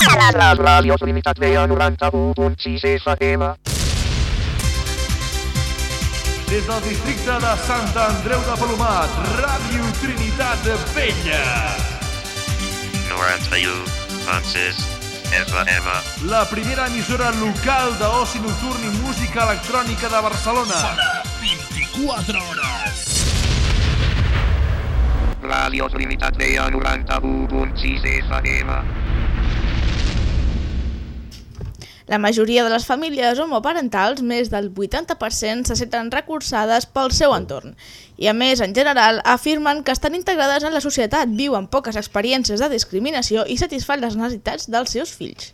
Ràdios Limitat veia 91.6 FM. Des del districte de Sant Andreu de Palomat, Ràdio Trinitat Vella. 91.6 FM. La primera emissora local d'oci nocturn i música electrònica de Barcelona. 24 hores. Ràdios Limitat veia 91.6 FM. La majoria de les famílies homoparentals, més del 80%, se senten recolzades pel seu entorn. I a més, en general, afirmen que estan integrades en la societat, viuen poques experiències de discriminació i satisfan les necessitats dels seus fills.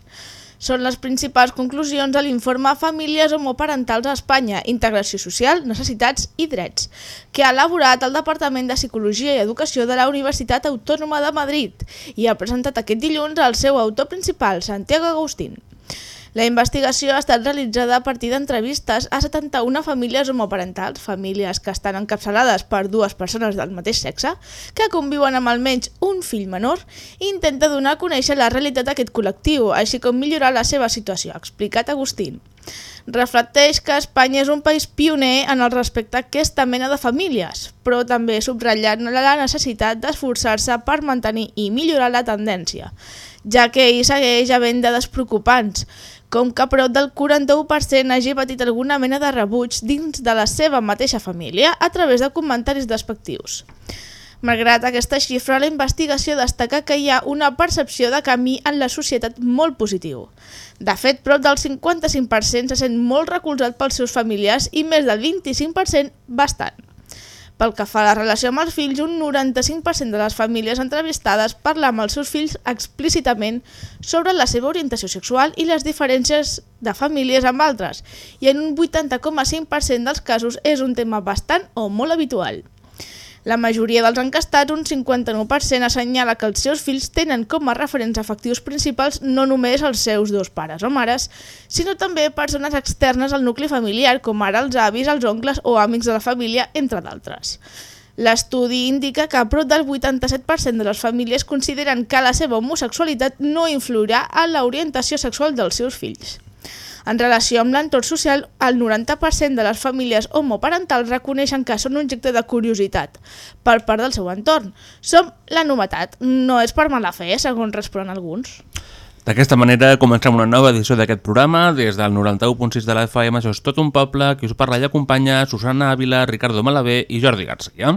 Són les principals conclusions de l'informe Famílies homoparentals a Espanya, Integració Social, Necessitats i Drets, que ha elaborat el Departament de Psicologia i Educació de la Universitat Autònoma de Madrid i ha presentat aquest dilluns el seu autor principal, Santiago Agustín. La investigació ha estat realitzada a partir d'entrevistes a 71 famílies homoparentals, famílies que estan encapçalades per dues persones del mateix sexe, que conviuen amb almenys un fill menor i intenta donar a conèixer la realitat d'aquest col·lectiu, així com millorar la seva situació, ha explicat Agustín. Reflecteix que Espanya és un país pioner en el respecte a aquesta mena de famílies, però també subratllant la necessitat d'esforçar-se per mantenir i millorar la tendència, ja que hi segueix havent dades preocupants, com que prop del 41% hagi patit alguna mena de rebuig dins de la seva mateixa família a través de comentaris despectius. Malgrat aquesta xifra, la investigació destaca que hi ha una percepció de camí en la societat molt positiu. De fet, prop del 55% se sent molt recolzat pels seus familiars i més del 25% bastant. Pel que fa a la relació amb els fills, un 95% de les famílies entrevistades parla amb els seus fills explícitament sobre la seva orientació sexual i les diferències de famílies amb altres, i en un 80,5% dels casos és un tema bastant o molt habitual. La majoria dels encastats, un 59%, assenyala que els seus fills tenen com a referents afectius principals no només els seus dos pares o mares, sinó també persones externes al nucli familiar, com ara els avis, els oncles o amics de la família, entre d'altres. L'estudi indica que prop del 87% de les famílies consideren que la seva homosexualitat no influirà en l'orientació sexual dels seus fills. En relació amb l'entorn social, el 90% de les famílies homoparentals reconeixen que són objecte de curiositat per part del seu entorn. Som la novetat, no és per mala fe, segons responen alguns. D'aquesta manera comencem una nova edició d'aquest programa. Des del 91.6 de la FM, això és tot un poble, qui us parla i acompanya Susana Ávila, Ricardo Malavé i Jordi Garcia.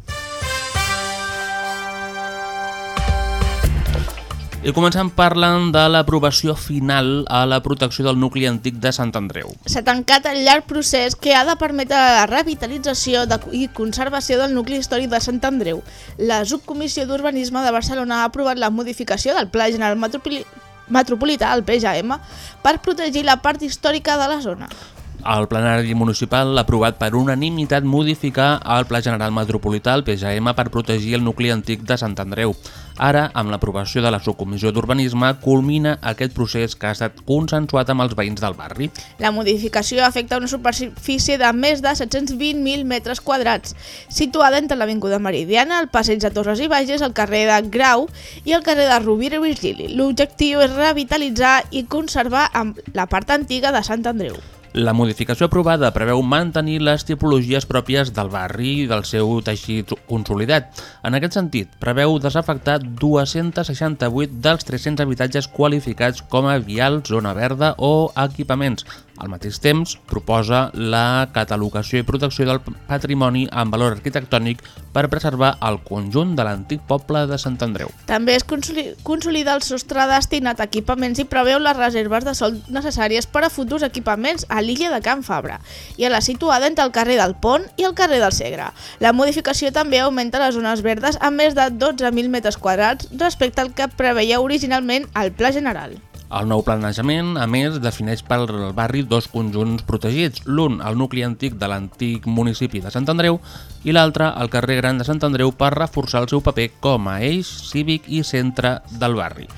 I comencem parlant de l'aprovació final a la protecció del nucli antic de Sant Andreu. S'ha tancat el llarg procés que ha de permetre la revitalització i conservació del nucli històric de Sant Andreu. La Subcomissió d'Urbanisme de Barcelona ha aprovat la modificació del Pla General Metropoli Metropolità, el PGM, per protegir la part històrica de la zona. El plenari municipal ha aprovat per unanimitat modificar el Pla General Metropolità, el PGM, per protegir el nucli antic de Sant Andreu. Ara, amb l'aprovació de la subcomissió d'urbanisme, culmina aquest procés que ha estat consensuat amb els veïns del barri. La modificació afecta una superfície de més de 720.000 metres quadrats, situada entre l'Avinguda Meridiana, el passeig de Torres i Bages, el carrer de Grau i el carrer de Rovira i Virgili. L'objectiu és revitalitzar i conservar la part antiga de Sant Andreu. La modificació aprovada preveu mantenir les tipologies pròpies del barri i del seu teixit consolidat. En aquest sentit, preveu desafectar 268 dels 300 habitatges qualificats com a vial, zona verda o equipaments, Al mateix temps, proposa la catalogació i protecció del patrimoni amb valor arquitectònic per preservar el conjunt de l'antic poble de Sant Andreu. També es consoli- consolida el sostre destinat a equipaments i preveu les reserves de sol necessàries per a futurs equipaments a l'illa de Can Fabra i a la situada entre el carrer del Pont i el carrer del Segre. La modificació també augmenta les zones verdes a més de 12.000 metres quadrats respecte al que preveia originalment el Pla General. El nou planejament, a més, defineix pel barri dos conjunts protegits, l'un el nucli antic de l'antic municipi de Sant Andreu i l'altre el carrer Gran de Sant Andreu per reforçar el seu paper com a eix cívic i centre del barri.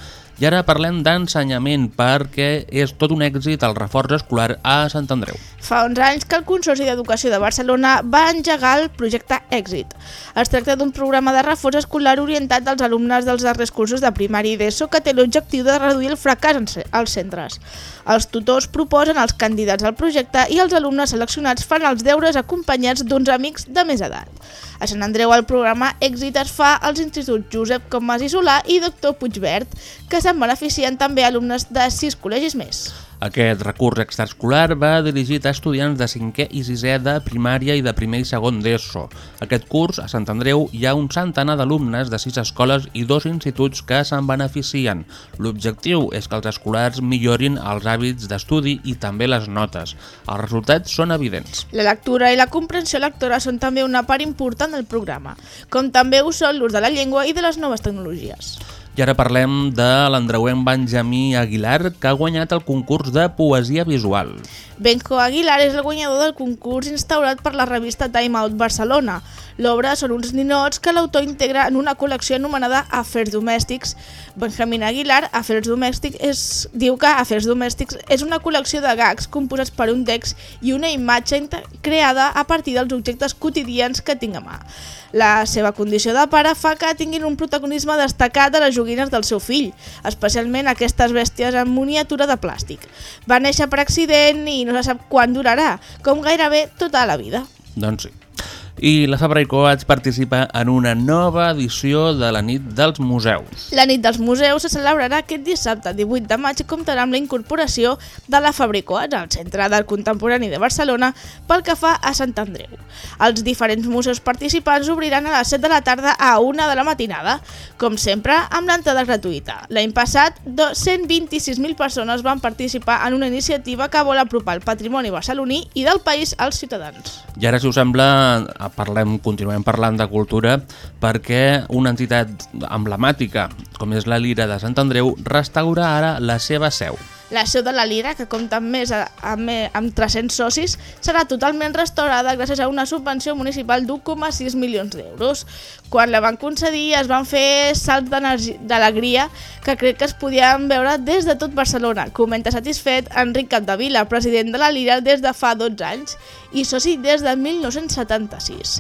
I ara parlem d'ensenyament perquè és tot un èxit el reforç escolar a Sant Andreu. Fa 11 anys que el Consorci d'Educació de Barcelona va engegar el projecte Èxit. Es tracta d'un programa de reforç escolar orientat als alumnes dels darrers cursos de primari i d'ESO que té l'objectiu de reduir el fracàs als centres. Els tutors proposen els candidats al projecte i els alumnes seleccionats fan els deures acompanyats d'uns amics de més edat. A Sant Andreu el programa Èxit es fa als instituts Josep Comas i Solà i Doctor Puigverd, que se'n beneficien també alumnes de sis col·legis més. Aquest recurs extraescolar va dirigit a estudiants de 5è i 6è de primària i de primer i segon d'ESO. Aquest curs, a Sant Andreu, hi ha un centenar d'alumnes de 6 escoles i dos instituts que se'n beneficien. L'objectiu és que els escolars millorin els hàbits d'estudi i també les notes. Els resultats són evidents. La lectura i la comprensió lectora són també una part important del programa, com també ho són l'ús de la llengua i de les noves tecnologies. I ara parlem de l'andreuenc Benjamí Aguilar, que ha guanyat el concurs de poesia visual. Benjo Aguilar és el guanyador del concurs instaurat per la revista Time Out Barcelona. L'obra són uns ninots que l'autor integra en una col·lecció anomenada Afers Domèstics. Benjamín Aguilar, Afers Domèstics, és, diu que Afers Domèstics és una col·lecció de gags composats per un text i una imatge creada a partir dels objectes quotidians que tinc a mà. La seva condició de pare fa que tinguin un protagonisme destacat a les joguines del seu fill, especialment aquestes bèsties en miniatura de plàstic. Va néixer per accident i no se sap quan durarà, com gairebé tota la vida. Doncs sí. I la Fabra i Coats participa en una nova edició de la nit dels museus. La nit dels museus se celebrarà aquest dissabte 18 de maig i comptarà amb la incorporació de la Fabricoats al Centre d'Art Contemporani de Barcelona pel que fa a Sant Andreu. Els diferents museus participants obriran a les 7 de la tarda a 1 de la matinada, com sempre amb l'entrada gratuïta. L'any passat, do- 126.000 persones van participar en una iniciativa que vol apropar el patrimoni barceloní i del país als ciutadans. I ara, si us sembla, parlem, continuem parlant de cultura perquè una entitat emblemàtica, com és la Lira de Sant Andreu, restaura ara la seva seu. La seu de la Lira, que compta amb més amb, amb 300 socis, serà totalment restaurada gràcies a una subvenció municipal d'1,6 milions d'euros. Quan la van concedir es van fer salts d'alegria que crec que es podien veure des de tot Barcelona, comenta satisfet Enric Capdevila, president de la Lira des de fa 12 anys i soci des de 1976.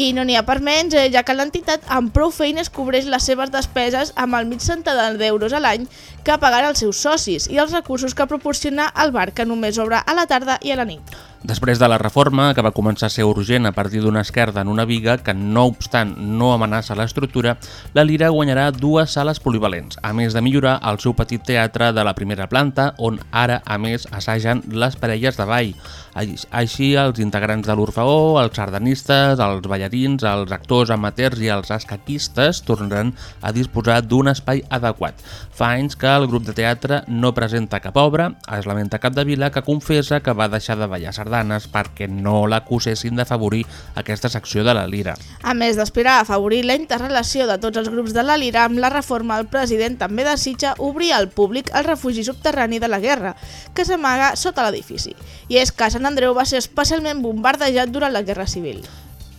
I no n'hi ha per menys, eh, ja que l'entitat amb prou feines cobreix les seves despeses amb el mig centenar d'euros a l'any que paguen els seus socis i els recursos que proporciona el bar que només obre a la tarda i a la nit. Després de la reforma, que va començar a ser urgent a partir d'una esquerda en una viga que, no obstant, no amenaça l'estructura, la Lira guanyarà dues sales polivalents, a més de millorar el seu petit teatre de la primera planta, on ara, a més, assagen les parelles de ball. Aix- Així, els integrants de l'Orfeó, els sardanistes, els ballarins, els actors amateurs i els escaquistes tornaran a disposar d'un espai adequat. Fa anys que el grup de teatre no presenta cap obra, es lamenta Capdevila que confessa que va deixar de ballar sardanes perquè no l'acusessin d'afavorir aquesta secció de la lira. A més d'aspirar a afavorir la interrelació de tots els grups de la Lira amb la reforma, el president també desitja obrir al públic el refugi subterrani de la guerra, que s'amaga sota l'edifici. I és que Sant Andreu va ser especialment bombardejat durant la Guerra Civil.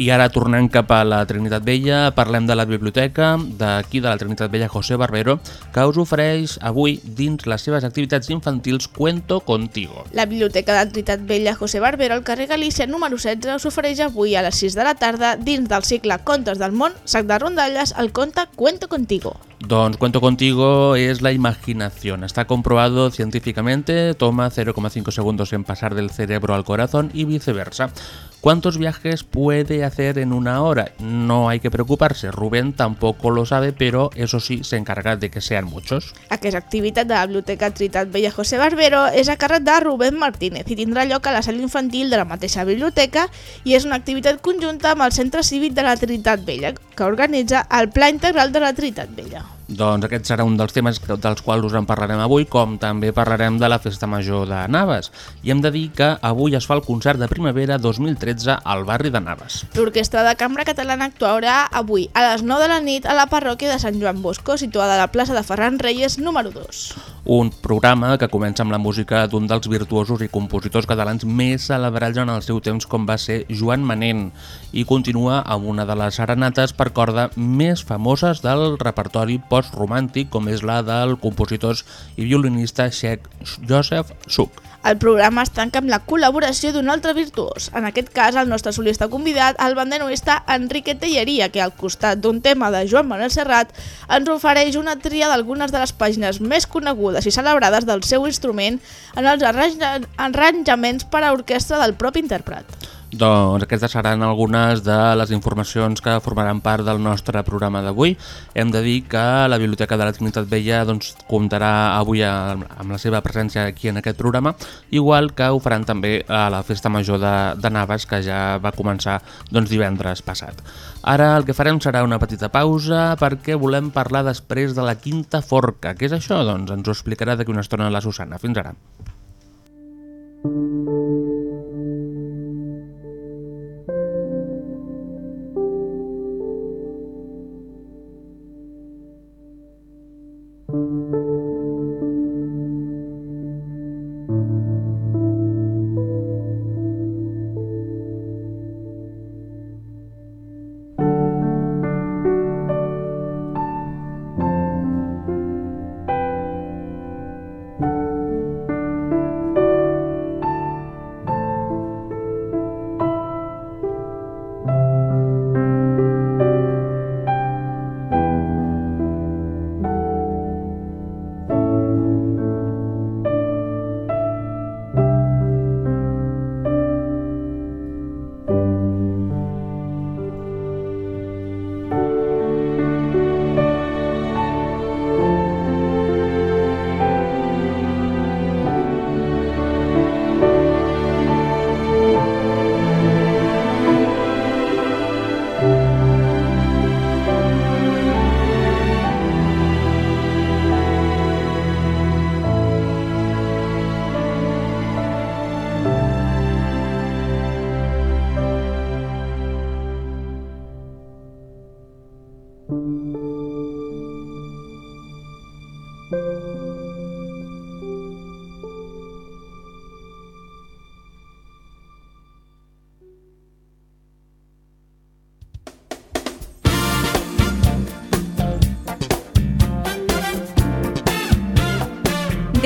I ara tornem cap a la Trinitat Vella, parlem de la biblioteca d'aquí de la Trinitat Vella José Barbero, que us ofereix avui dins les seves activitats infantils Cuento Contigo. La Biblioteca de Trinitat Vella José Barbero al carrer Galícia número 16 us ofereix avui a les 6 de la tarda dins del cicle Contes del món, sac de rondalles, el conte Cuento Contigo. Doncs Cuento Contigo es la imaginación. Está comprobado científicamente, toma 0,5 segundos en pasar del cerebro al corazón y viceversa. ¿Cuántos viajes puede hacer en una hora? No hay que preocuparse, Rubén tampoco lo sabe, pero eso sí, se encarga de que sean muchos. Aquesta activitat de la Biblioteca Trinitat Vella José Barbero és a càrrec de Rubén Martínez i tindrà lloc a la sala infantil de la mateixa biblioteca i és una activitat conjunta amb el Centre Cívic de la Trinitat Vella, que organitza el Pla Integral de la Trinitat Vella. Doncs aquest serà un dels temes que- dels quals us en parlarem avui, com també parlarem de la Festa Major de Naves. I hem de dir que avui es fa el concert de primavera 2013 al barri de Naves. L'Orquestra de Cambra Catalana actuarà avui a les 9 de la nit a la parròquia de Sant Joan Bosco, situada a la plaça de Ferran Reyes número 2. Un programa que comença amb la música d'un dels virtuosos i compositors catalans més celebrats en el seu temps com va ser Joan Manent i continua amb una de les serenates per corda més famoses del repertori postromàntic com és la del compositor i violinista txec Josef Suk. El programa es tanca amb la col·laboració d'un altre virtuós, en aquest cas el nostre solista convidat, el bandenoista Enrique Telleria, que al costat d'un tema de Joan Manuel Serrat ens ofereix una tria d'algunes de les pàgines més conegudes i celebrades del seu instrument en els arranja- arranjaments per a orquestra del propi intèrpret. Doncs aquestes seran algunes de les informacions que formaran part del nostre programa d'avui. Hem de dir que la Biblioteca de la Trinitat Vella doncs, comptarà avui amb la seva presència aquí en aquest programa, igual que ho faran també a la Festa Major de, de Naves, que ja va començar doncs, divendres passat. Ara el que farem serà una petita pausa perquè volem parlar després de la quinta forca. Què és això? Doncs ens ho explicarà d'aquí una estona la Susana. Fins ara.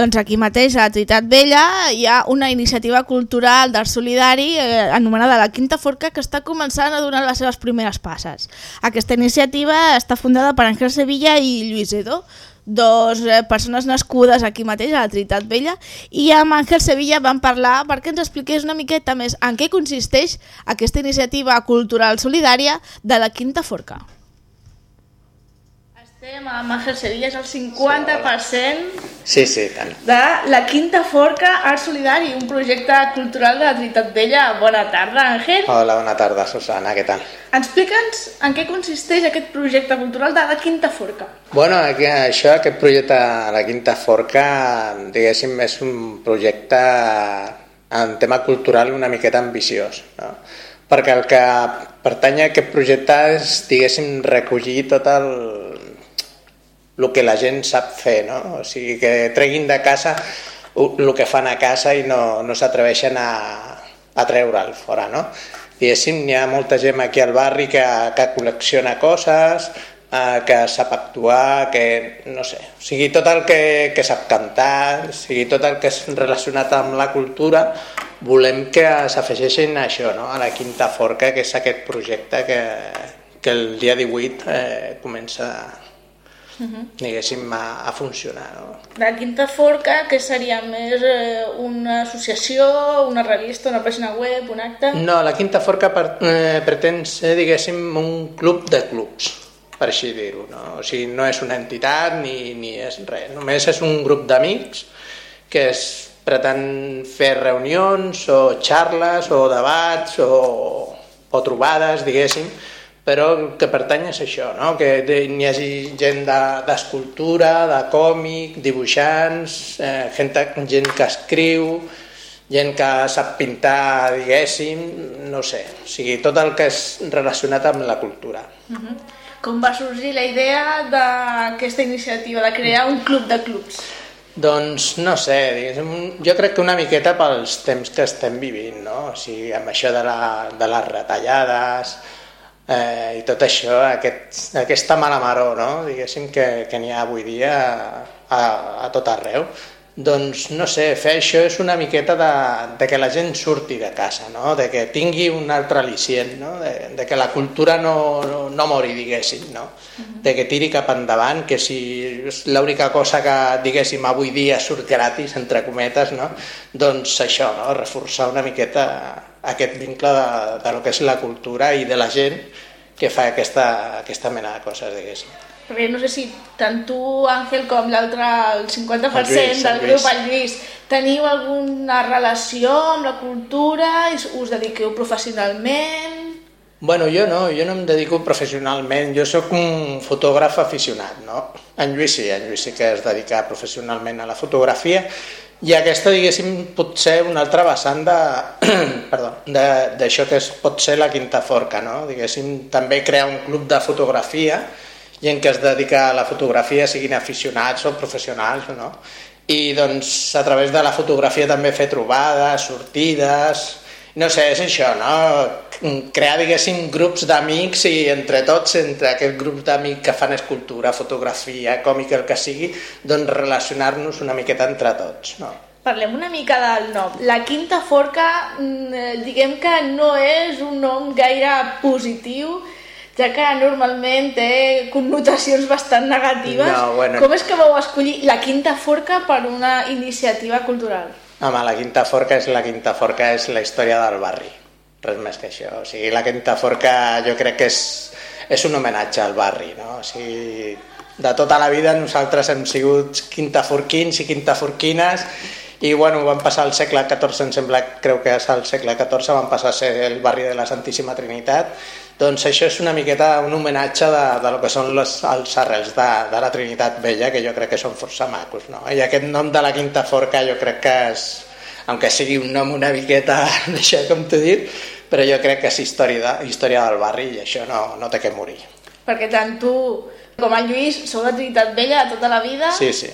Doncs aquí mateix, a Trinitat Vella, hi ha una iniciativa cultural d'art solidari eh, anomenada La Quinta Forca que està començant a donar les seves primeres passes. Aquesta iniciativa està fundada per Ángel Sevilla i Lluís Edo, dos eh, persones nascudes aquí mateix, a la Trinitat Vella, i amb Ángel Sevilla vam parlar perquè ens expliqués una miqueta més en què consisteix aquesta iniciativa cultural solidària de la Quinta Forca. Estem amb Ángel Sevilla, és el 50% Sí, sí, tant. de la Quinta Forca Art Solidari, un projecte cultural de la Trinitat Vella. Bona tarda, Àngel. Hola, bona tarda, Susana, què tal? Explica'ns en què consisteix aquest projecte cultural de la Quinta Forca. Bueno, aquí, això, aquest projecte a la Quinta Forca, diguéssim, és un projecte en tema cultural una miqueta ambiciós, no? perquè el que pertany a aquest projecte és, diguéssim, recollir tot el, el que la gent sap fer, no? O sigui, que treguin de casa el que fan a casa i no, no s'atreveixen a, a treure'l fora, no? Diguéssim, hi ha molta gent aquí al barri que, que col·lecciona coses, eh, que sap actuar, que no sé, o sigui, tot el que, que sap cantar, o sigui, tot el que és relacionat amb la cultura, volem que s'afegeixin a això, no? a la Quinta Forca, que és aquest projecte que, que el dia 18 eh, comença diguéssim, a, a funcionar. No? La Quinta Forca, que seria més eh, una associació, una revista, una pàgina web, un acte? No, la Quinta Forca per, eh, pretén ser, diguéssim, un club de clubs, per així dir-ho. No? O sigui, no és una entitat ni, ni és res, només és un grup d'amics que es pretén fer reunions o xarles o debats o, o trobades, diguéssim, però que pertany és això, no? que n'hi hagi gent d'escultura, de, de còmic, dibuixants, eh, gent, gent que escriu, gent que sap pintar, diguéssim, no sé, o sigui, tot el que és relacionat amb la cultura. Uh -huh. Com va sorgir la idea d'aquesta iniciativa, de crear un club de clubs? Doncs no sé, diguéssim, jo crec que una miqueta pels temps que estem vivint, no? O sigui, amb això de, la, de les retallades, eh, i tot això, aquest, aquesta mala maró, no? diguéssim, que, que n'hi ha avui dia a, a tot arreu. Doncs, no sé, fer això és una miqueta de, de que la gent surti de casa, no? de que tingui un altre al·licient, no? de, de que la cultura no, no, no mori, diguéssim, no? de que tiri cap endavant, que si és l'única cosa que, diguéssim, avui dia surt gratis, entre cometes, no? doncs això, no? reforçar una miqueta aquest vincle de, de lo que és la cultura i de la gent que fa aquesta, aquesta mena de coses, diguéssim. Perquè no sé si tant tu, Àngel, com l'altre, el 50% El Lluís, del el grup, el Lluís, teniu alguna relació amb la cultura? Us dediqueu professionalment? Bueno, jo no, jo no em dedico professionalment, jo sóc un fotògraf aficionat, no? En Lluís sí, en Lluís sí que es dedica professionalment a la fotografia i aquesta, diguéssim, pot ser una altra vessant d'això que es, pot ser la quinta forca, no? Diguéssim, també crear un club de fotografia, gent que es dedica a la fotografia, siguin aficionats o professionals, no? I doncs a través de la fotografia també fer trobades, sortides, no sé, és això, no? Crear, diguéssim, grups d'amics i entre tots, entre aquest grup d'amics que fan escultura, fotografia, còmic, el que sigui, doncs relacionar-nos una miqueta entre tots, no? Parlem una mica del nom. La Quinta Forca, mm, eh, diguem que no és un nom gaire positiu, ja que normalment té connotacions bastant negatives. No, bueno. Com és que vau escollir la Quinta Forca per una iniciativa cultural? Home, la Quinta Forca és la Quinta Forca, és la història del barri. Res més que això. O sigui, la Quinta Forca jo crec que és, és un homenatge al barri, no? O sigui, de tota la vida nosaltres hem sigut quintaforquins i quintaforquines i bueno, van passar al segle XIV, em sembla, creu que és al segle XIV, van passar a ser el barri de la Santíssima Trinitat, doncs això és una miqueta un homenatge de, de lo que són les, els arrels de, de la Trinitat Vella, que jo crec que són força macos, no? I aquest nom de la Quinta Forca jo crec que és, aunque sigui un nom una miqueta d'això com t'he dit, però jo crec que és història, de, història del barri i això no, no té que morir. Perquè tant tu com el Lluís sou de Trinitat Vella tota la vida. Sí, sí.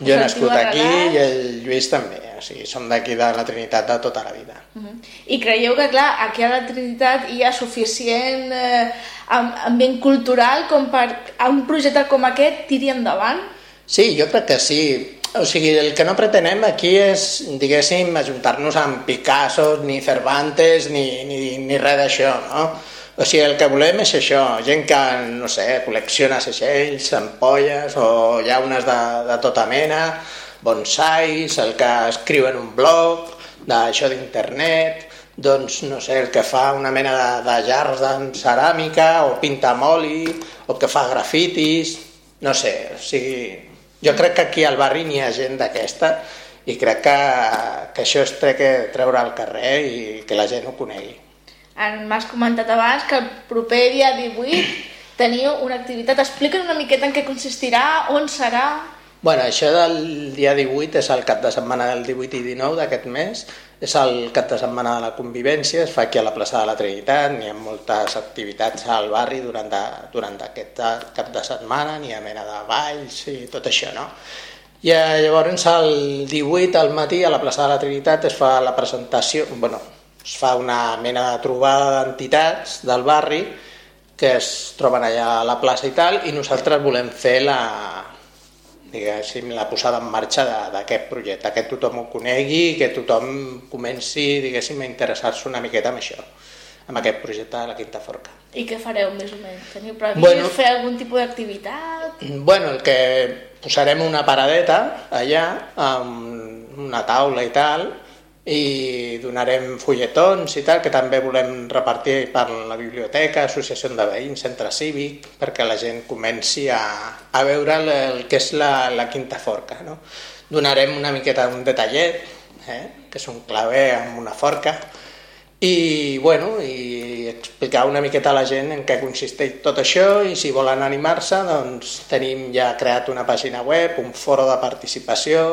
Jo he nascut aquí i el Lluís també, o sigui, som d'aquí de la Trinitat de tota la vida. Mhm. I creieu que, clar, aquí a la Trinitat hi ha suficient eh, am- ambient cultural com per a un projecte com aquest tiri endavant? Sí, jo crec que sí. O sigui, el que no pretenem aquí és, diguéssim, ajuntar-nos amb Picasso, ni Cervantes, ni, ni, ni res d'això, no? O sigui, el que volem és això, gent que, no sé, col·lecciona segells, ampolles, o llaunes de, de tota mena, bonsais, el que escriu en un blog, d'això d'internet, doncs, no sé, el que fa una mena de, de jars de ceràmica, o pinta amb oli, o que fa grafitis, no sé, o sigui, jo crec que aquí al barri n'hi ha gent d'aquesta i crec que, que això es té que treure al carrer i que la gent ho conegui. M'has comentat abans que el proper dia 18 teniu una activitat. Explica'n una miqueta en què consistirà, on serà... Bueno, això del dia 18 és el cap de setmana del 18 i 19 d'aquest mes, és el cap de setmana de la convivència, es fa aquí a la plaça de la Trinitat, n'hi ha moltes activitats al barri durant, de, durant aquest cap de setmana, n'hi ha mena de balls i tot això, no? I eh, llavors el 18 al matí a la plaça de la Trinitat es fa la presentació, bueno, es fa una mena de trobada d'entitats del barri que es troben allà a la plaça i tal, i nosaltres volem fer la, diguéssim, la posada en marxa d'aquest projecte, que tothom ho conegui, que tothom comenci, diguéssim, a interessar-se una miqueta amb això, amb aquest projecte de la Quinta Forca. I què fareu més o menys? Teniu previst Bueno. fer algun tipus d'activitat? Bueno, el que posarem una paradeta allà amb una taula i tal i donarem fulletons i tal que també volem repartir per la biblioteca, associació de veïns, centre cívic, perquè la gent comenci a, a veure el, el que és la, la quinta forca. No? Donarem una miqueta un detallet, eh? que és un claver amb una forca, i, bueno, i explicar una miqueta a la gent en què consisteix tot això i si volen animar-se doncs tenim ja creat una pàgina web, un foro de participació,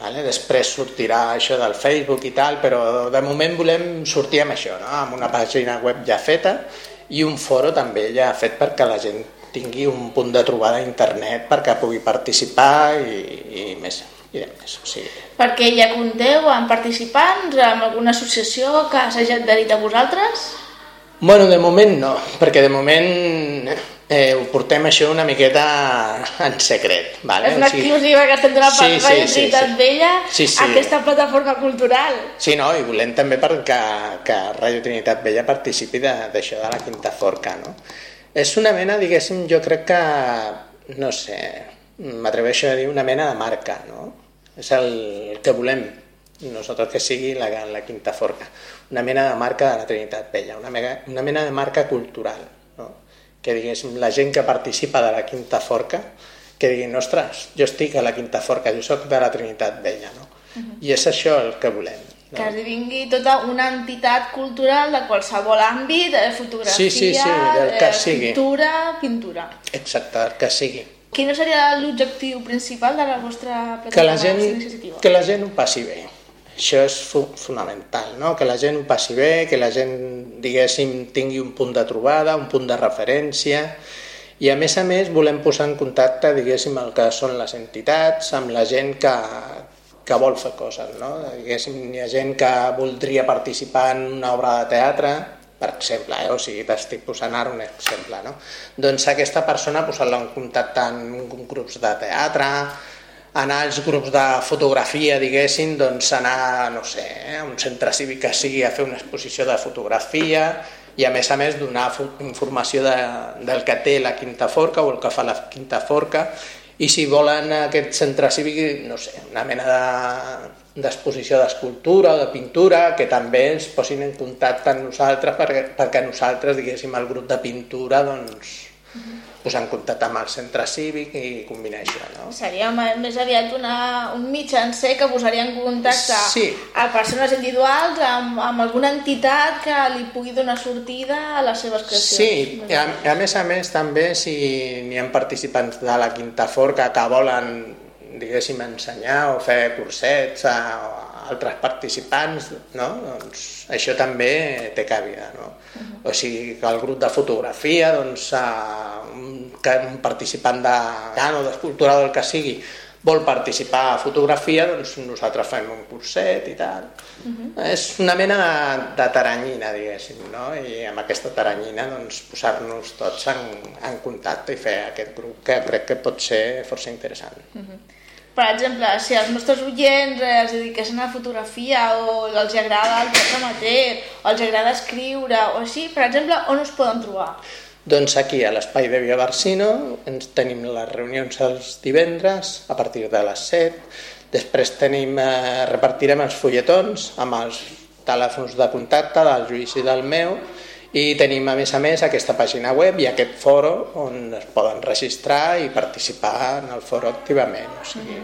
vale? després sortirà això del Facebook i tal, però de moment volem sortir amb això, no? amb una pàgina web ja feta i un foro també ja fet perquè la gent tingui un punt de trobada a internet perquè pugui participar i, i més. I més. O sigui, Perquè ja compteu amb participants, amb alguna associació que s'hagi adherit a vosaltres? Bueno, de moment no, perquè de moment eh, ho portem això una miqueta en secret. Vale? És una O sigui, exclusiva que estem donant per Sí, sí, Radio sí. Vella Sí, sí. aquesta plataforma cultural. Sí, no, i volem també perquè que Ràdio Trinitat Vella participi de- d'això de, la Quinta Forca, no? És una mena, diguéssim, jo crec que, no sé, m'atreveixo a dir una mena de marca, no? És el, que volem nosaltres que sigui la, la Quinta Forca. Una mena de marca de la Trinitat Vella, una, mega, una mena de marca cultural? Que, diguéssim, la gent que participa de la Quinta Forca, que diguin, ostres, jo estic a la Quinta Forca, jo sóc de la Trinitat Vella, no? I és això el que volem. Que esdevingui tota una entitat cultural de qualsevol àmbit, eh, fotografia, Sí, sí, sí, del que eh, sigui. pintura, pintura. Exacte, el que sigui. Quin seria l'objectiu principal de la vostra Que la plataforma gent, que la gent ho passi bé. Això és fonamental, no? que la gent ho passi bé, que la gent, diguéssim, tingui un punt de trobada, un punt de referència, i a més a més volem posar en contacte, diguéssim, el que són les entitats, amb la gent que, que vol fer coses, no? Diguéssim, hi ha gent que voldria participar en una obra de teatre, per exemple, eh? o sigui, t'estic posant ara un exemple, no? Doncs aquesta persona posar-la en contacte amb grups de teatre, anar als grups de fotografia, diguéssim, doncs anar, no sé, eh, a un centre cívic que sigui a fer una exposició de fotografia i a més a més donar informació de, del que té la Quinta Forca o el que fa la Quinta Forca. I si volen aquest centre cívic, no sé, una mena de d'exposició d'escultura o de pintura, que també ens posin en contacte amb nosaltres perquè, perquè nosaltres, diguéssim, el grup de pintura, doncs, posar en contacte amb el centre cívic i combinar això, no? Seria més aviat una, un mitjancer que posaria en contacte Sí. a persones individuals amb, amb alguna entitat que li pugui donar sortida a les seves creacions. Sí, a, a més a més també si n'hi ha participants de la Quinta Forca que volen diguéssim ensenyar o fer cursets a, a altres participants, no? doncs això també té cabida. No? O sigui que el grup de fotografia, doncs, un, que un participant de cant o d'escultura o del que sigui vol participar a fotografia, doncs nosaltres fem un curset i tal. És una mena de, de taranyina, diguéssim, no? I amb aquesta taranyina doncs, posar-nos tots en, en contacte i fer aquest grup que crec que pot ser força interessant. Per exemple, si els nostres oients eh, es dediquessin a la fotografia o els agrada el teatre amateur o els agrada escriure o així, per exemple, on us poden trobar? Doncs aquí, a l'espai de Via Barsino, ens tenim les reunions els divendres a partir de les 7. Després tenim, eh, repartirem els fulletons amb els telèfons de contacte del Lluís i del meu i tenim a més a més aquesta pàgina web i aquest foro on es poden registrar i participar en el foro activament. O sigui,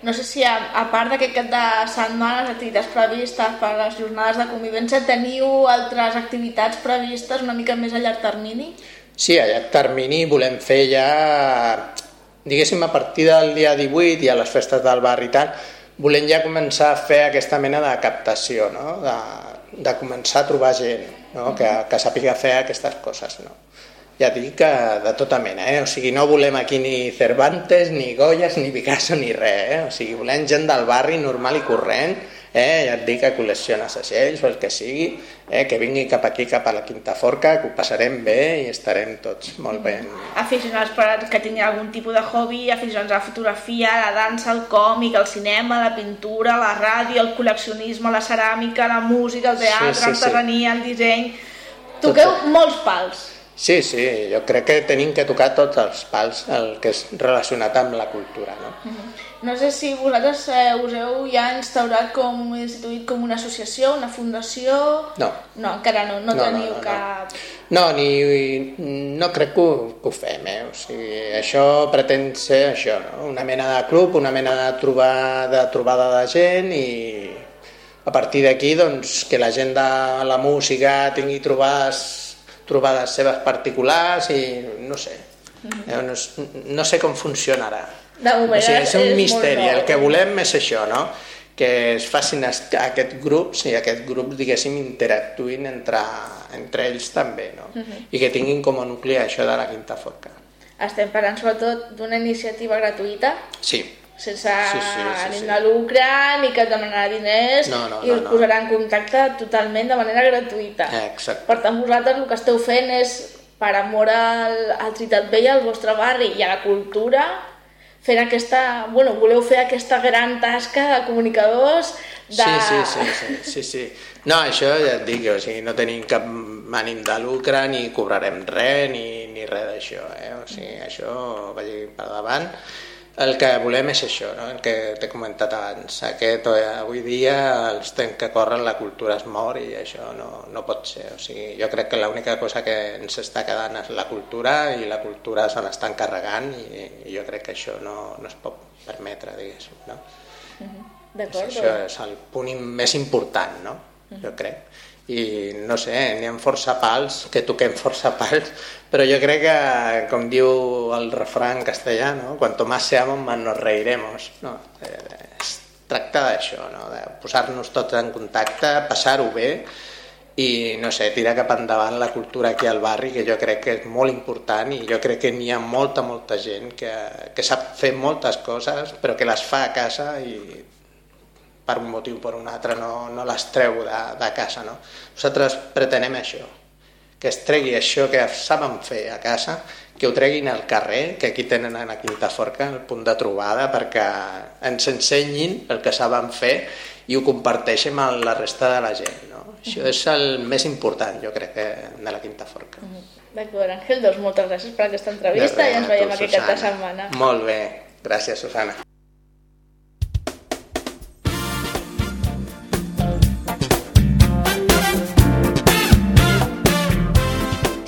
No sé si a, a part d'aquest cap de setmana, les activitats previstes per les jornades de convivència, teniu altres activitats previstes una mica més a llarg termini? Sí, a llarg termini volem fer ja, diguéssim, a partir del dia 18 i a les festes del barri i tal, volem ja començar a fer aquesta mena de captació, no? de, de començar a trobar gent no? que, que sàpiga fer aquestes coses. No? Ja dic que de tota mena, eh? o sigui, no volem aquí ni Cervantes, ni Goyas, ni Picasso, ni res, eh? o sigui, volem gent del barri normal i corrent eh, ja et dic que col·lecciona segells o el que sigui, eh, que vingui cap aquí, cap a la Quinta Forca, que ho passarem bé i estarem tots molt ben... Aficionats per que tinguin algun tipus de hobby, aficionats a la fotografia, a la dansa, al còmic, al cinema, a la pintura, a la ràdio, al col·leccionisme, a la ceràmica, a la música, al teatre, Sí, sí, sí. artesania, al disseny... Toqueu molts pals. Sí, sí, jo crec que tenim que tocar tots els pals, el que és relacionat amb la cultura, no? No sé si vosaltres eh, us heu ja instaurat com, instituït com una associació, una fundació... No. No, encara no, no, No, no, teniu no, no. cap... No, ni, no crec que ho, que ho fem, eh? O sigui, això pretén ser això, no? Una mena de club, una mena de, trobar, de trobada de gent i a partir d'aquí doncs, que la gent de la música tingui trobades, trobades seves particulars i no sé, eh, no, s- no sé com funcionarà. De moment o sigui, és és un molt misteri, el que volem és això, no? que es facin est- aquests grups i aquests grups, diguéssim, interactuïn entre, entre ells també, no? Mhm. I que tinguin com a nucli això de la Quinta Forca. Estem parlant sobretot d'una iniciativa gratuïta, Sí, sense Sí, sí, sí, ànim sí. de lucre, ni que et demanarà diners, No, no, i no, us no. posarà en contacte totalment de manera gratuïta. Exacte. Per tant, vosaltres el que esteu fent és, per amor al, al Tritat Vella, al vostre barri i a la cultura, fent aquesta, bueno, voleu fer aquesta gran tasca de comunicadors de... sí, sí, sí, sí, sí, sí. No, això ja et dic, o sigui, no tenim cap ànim de lucre, ni cobrarem res, ni, ni res d'això, eh? O sigui, això vagi per davant. El que volem és això, no? el que t'he comentat abans. Aquest, eh, avui dia els temps que corren la cultura es mor i això no, no pot ser. O sigui, jo crec que l'única cosa que ens està quedant és la cultura i la cultura se l'està encarregant i, i jo crec que això no, no es pot permetre, diguéssim. No? D'acord? Això és el punt més important, no? Jo crec. I no sé, n'hi ha força pals, que toquem força pals, però jo crec que, com diu el refrà en castellà, no? Cuanto más seamos, más nos reiremos, no? Eh, Es tracta d'això, no? De posar-nos tots en contacte, passar-ho bé i, no sé, tirar cap endavant la cultura aquí al barri, que jo crec que és molt important i jo crec que n'hi ha molta, molta gent que, que sap fer moltes coses, però que les fa a casa i per un motiu o per un altre no, no les treu de, de casa. No? Nosaltres pretenem això, que es tregui això que saben fer a casa, que ho treguin al carrer, que aquí tenen a la Quinta Forca el punt de trobada perquè ens ensenyin el que saben fer i ho comparteixen amb la resta de la gent. No? Això és el més important, jo crec, que de la Quinta Forca. D'acord, Àngel, doncs moltes gràcies per aquesta entrevista res, i ens veiem tu, aquest cap de Susana. setmana. Molt bé, gràcies, Susana.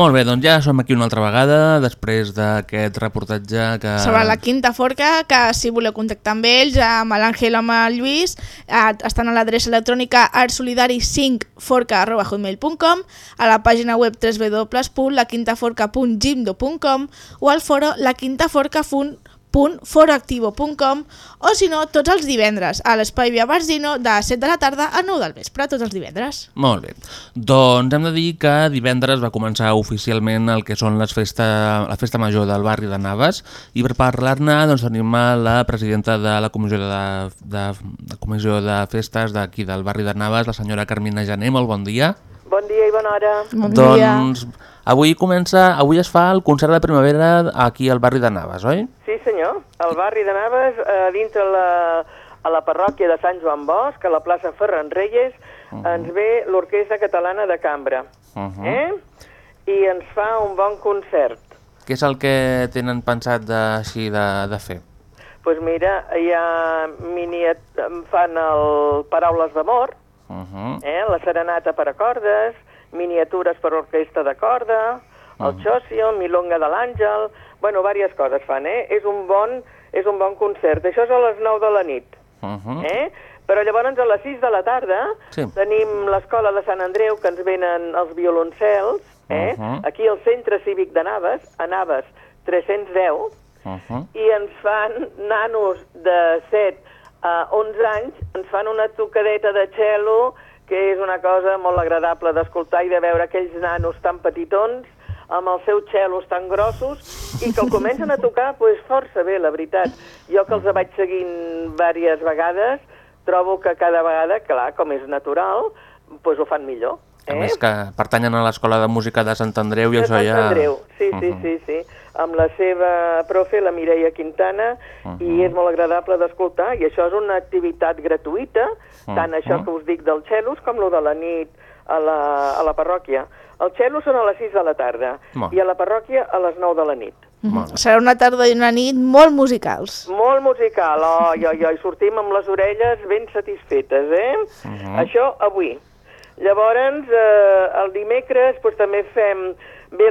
Molt bé, doncs ja som aquí una altra vegada, després d'aquest reportatge que... Sobre la Quinta Forca, que si voleu contactar amb ells, amb l'Àngel o amb el Lluís, eh, estan a l'adreça electrònica artsolidari5forca.hotmail.com, a la pàgina web www.laquintaforca.gimdo.com o al foro laquintaforca.foroactivo.com o si no, tots els divendres a l'Espai Via Barzino de 7 de la tarda a 9 del vespre, tots els divendres. Molt bé. Doncs hem de dir que divendres va començar oficialment el que són les festa, la festa major del barri de Navas i per parlar-ne doncs, tenim la presidenta de la comissió de, de, de, comissió de festes d'aquí del barri de Navas, la senyora Carmina Jané. Molt bon dia. Bon dia i bona hora. Bon dia. doncs avui comença, avui es fa el concert de primavera aquí al barri de Navas, oi? Sí, senyor. Al barri de Naves, eh, dintre la, a la parròquia de Sant Joan Bosch, a la plaça Ferran Reyes, uh -huh. ens ve l'Orquestra Catalana de Cambra. Uh -huh. eh? I ens fa un bon concert. Què és el que tenen pensat de, així de, de fer? Doncs pues mira, hi ha miniat... fan el Paraules d'amor, Uh -huh. eh? la serenata per a cordes, miniatures per orquestra de corda, el xòssil, milonga de l'àngel... Bueno, diverses coses fan, eh? És un bon, és un bon concert. Això és a les 9 de la nit, Uh -huh. eh? Però llavors a les 6 de la tarda Sí. tenim l'escola de Sant Andreu, que ens venen els violoncels, eh? Mhm. Aquí al centre cívic de Naves, a Naves 310, Uh -huh. i ens fan nanos de 7 a 11 anys, ens fan una tocadeta de cello que és una cosa molt agradable d'escoltar i de veure aquells nanos tan petitons amb els seus cellos tan grossos i que el comencen a tocar pues, força bé, la veritat. Jo que els vaig seguint diverses vegades, trobo que cada vegada, clar, com és natural, pues, ho fan millor. A Eh? més que pertanyen a l'Escola de Música de Sant Andreu i de això Sant ja... Andreu, sí, sí, Mhm. sí, sí, amb la seva profe, la Mireia Quintana, i és molt agradable d'escoltar, i això és una activitat gratuïta, tant això que us dic dels xelos com lo de la nit a la, a la parròquia. Els xelos són a les 6 de la tarda, Molt. i a la parròquia a les 9 de la nit. Molt bé. Serà una tarda i una nit molt musicals. Molt musical, oi, oi, oi, sortim amb les orelles ben satisfetes, eh? Això avui. Llavors, eh, el dimecres pues, també fem bé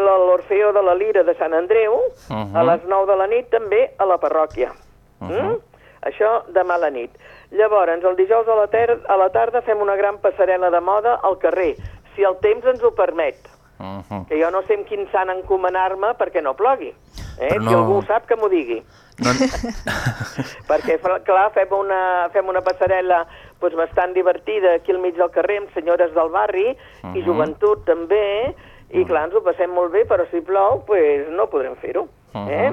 l'O- l'Orfeo de la Lira de Sant Andreu, Mhm. a les 9 de la nit també a la parròquia. mm? Això demà a la nit. Llavors, el dijous a la, ter a la tarda fem una gran passarel·la de moda al carrer, si el temps ens ho permet. Uh -huh. Que jo no sé amb quin sant encomanar-me perquè no plogui. Eh? Però no- Si algú sap, que m'ho digui No, perquè, clar, fem una, fem una passarel·la doncs, bastant divertida aquí al mig del carrer amb senyores del barri i joventut també, i clar, ens ho passem molt bé, però si plou, pues, no podrem fer-ho. Eh?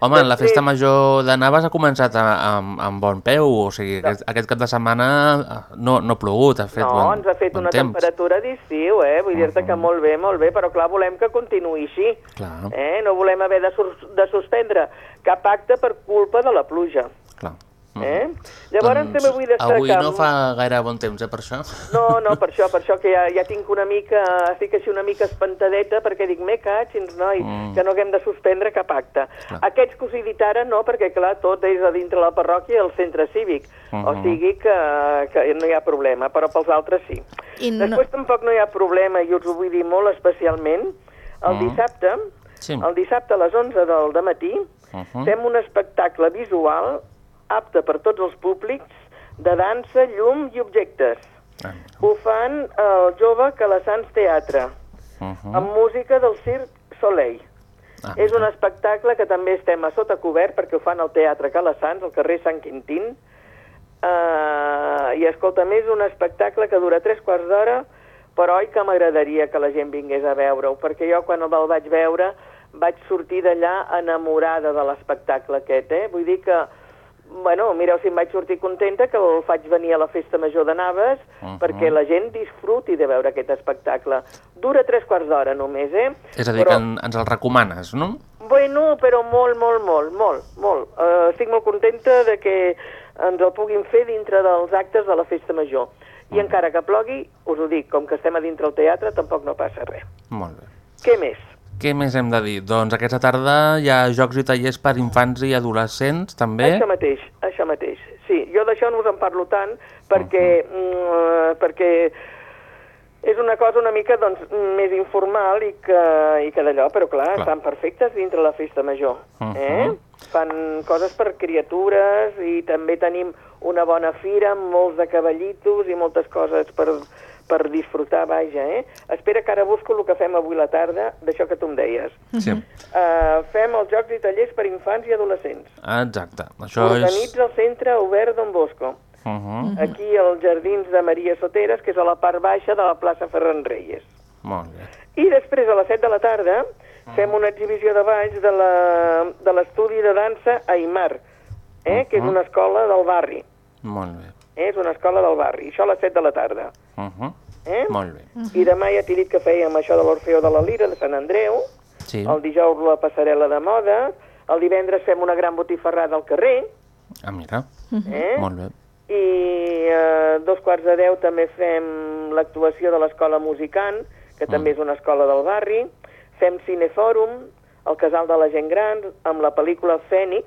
Home, la Després- festa major de Navas ha començat amb, amb bon peu, o sigui, aquest, aquest cap de setmana eh, no, no ha plogut, ha fet no, bon, ens ha fet bon una temps. temperatura d'estiu, eh? Vull dir-te que molt bé, molt bé, però clar, volem que continuï així. Clar. Eh? No volem haver de, de suspendre cap acte per culpa de la pluja. Clar. Eh? Llavors també vull destacar... Avui no fa gaire bon temps, eh, per això? No, no, per això, per això que ja, ja tinc una mica, estic així una mica espantadeta, perquè dic, me catxins, noi, mm. que no haguem de suspendre cap acte. Clar. Aquests que us he dit ara no, perquè clar, tot és a dintre la parròquia i el centre cívic, Mhm. o sigui que, que no hi ha problema, però pels altres sí. I no- Després tampoc no hi ha problema, i us ho vull dir molt especialment, el Mhm. dissabte, Sí. el dissabte a les 11 del dematí, Mhm. fem un espectacle visual apte per tots els públics de dansa, llum i objectes. Ah, Ho fan el jove Calassans Teatre, mhm. amb música del Circ Soleil. Ah, És un espectacle que també estem a sota cobert perquè ho fan al Teatre Calassans, al carrer Sant Quintín. Uh, I escolta, més, un espectacle que dura tres quarts d'hora, però oi que m'agradaria que la gent vingués a veure-ho, perquè jo quan el vaig veure vaig sortir d'allà enamorada de l'espectacle aquest, eh? Vull dir que, bueno, mireu si em vaig sortir contenta que el faig venir a la Festa Major de Naves Mhm. perquè la gent disfruti de veure aquest espectacle. Dura tres quarts d'hora només, eh? És a dir, que en, ens el recomanes, no? Bueno, però molt, molt, molt, molt, molt. Uh, estic molt contenta de que ens el puguin fer dintre dels actes de la Festa Major. I encara que plogui, us ho dic, com que estem a dintre el teatre, tampoc no passa res. Molt bé. Què més? Què més hem de dir? Doncs aquesta tarda hi ha jocs i tallers per infants i adolescents, també. Això mateix, això mateix. Sí, jo d'això no us en parlo tant perquè, mm, perquè és una cosa una mica doncs, més informal i que, i que d'allò, però clar, Clar. estan perfectes dintre la festa major. Mhm. eh? Fan coses per criatures i també tenim una bona fira amb molts de cavallitos i moltes coses per, per disfrutar, vaja, eh? Espera que ara busco el que fem avui la tarda, d'això que tu em deies. Sí. Uh, fem els jocs i tallers per infants i adolescents. Exacte. Això és... Organitza el Centre Obert Don Bosco. Uh -huh. Aquí als Jardins de Maria Soteres, que és a la part baixa de la plaça Ferran Reyes. Molt bé. I després, a les 7 de la tarda, fem una exhibició de balls de la- de l'estudi de dansa Aimar, eh? que és una escola del barri. Molt bé. Eh? És una escola del barri. Això a les 7 de la tarda. Uh -huh. Eh? Molt bé. I demà ja t'he dit que fèiem això de l'Orfeo de la Lira, de Sant Andreu, Sí. el dijous la passarel·la de moda, el divendres fem una gran botifarrada al carrer, Ah, mira. eh? Molt bé. i a dos quarts de deu també fem l'actuació de l'Escola Musicant, que també és una escola del barri. Fem cinefòrum, al Casal de la Gent Gran, amb la pel·lícula Fènix,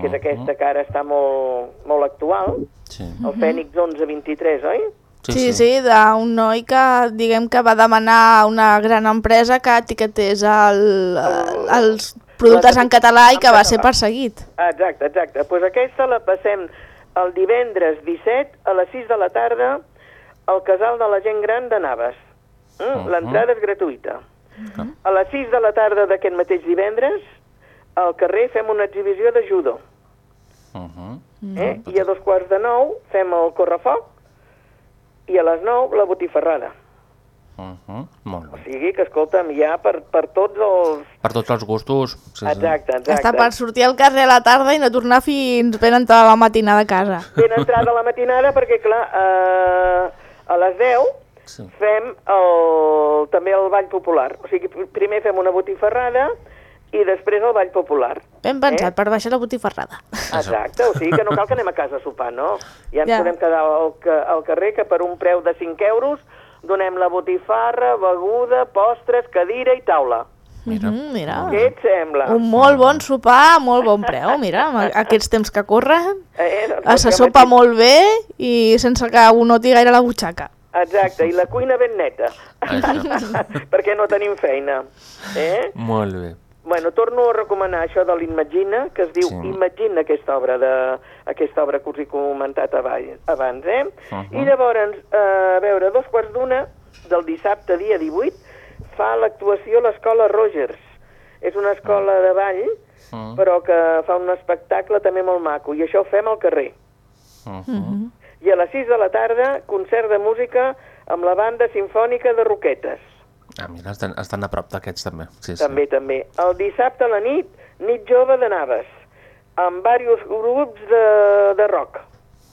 que és aquesta que ara està molt, molt actual, Sí. el Fènix 1123, oi? Sí, Sí, sí, d'un noi que, diguem que va demanar a una gran empresa que etiquetés el, els productes en català i que va ser perseguit. Exacte, exacte. Doncs pues aquesta la passem el divendres 17 a les 6 de la tarda al Casal de la Gent Gran de Naves. Mm? L'entrada és gratuïta. A les 6 de la tarda d'aquest mateix divendres, al carrer fem una exhibició de judo. Uh -huh. Eh? I a dos quarts de nou fem el correfoc i a les 9 la botifarrada. Uh -huh. Molt O bé. sigui que, escolta'm, hi ha per, per tots els... Per tots els gustos. Sí. Exacte, exacte. Està per sortir al carrer a la tarda i no tornar fins ben entrada la matinada a casa. ben entrada a la matinada perquè, clar, eh, a les 10 Sí. fem el, també el ball popular. O sigui, pr- primer fem una botifarrada i després el ball popular. Ben pensat, per baixar la botifarrada. Exacte, o sigui que no cal que anem a casa a sopar, no? Ja ens Ja. podem quedar al, al carrer que per un preu de 5 euros donem la botifarra, beguda, postres, cadira i taula. Mira. Mm, mira, Què et sembla? un molt bon sopar, a molt bon preu, mira, amb aquests temps que corren. Eh, doncs, Es que sopa matí- molt bé i sense que ho noti gaire a la butxaca. Exacte, i la cuina ben neta, perquè no tenim feina. Eh? Molt bé. Bueno, torno a recomanar això de l'Imagina, que es diu Sí. Imagina aquesta obra, de, aquesta obra que us he comentat abans, eh? Uh-huh. I llavors, eh, a veure, dos quarts d'una del dissabte, dia 18, fa l'actuació l'Escola Rogers. És una escola de ball, Uh però que fa un espectacle també molt maco, i això ho fem al carrer. -huh. I a les 6 de la tarda, concert de música amb la banda sinfònica de Roquetes. Ah, mira, estan, estan a prop d'aquests també. Sí, sí. També, també. El dissabte a la nit, nit jove de Naves, amb diversos grups de, de rock.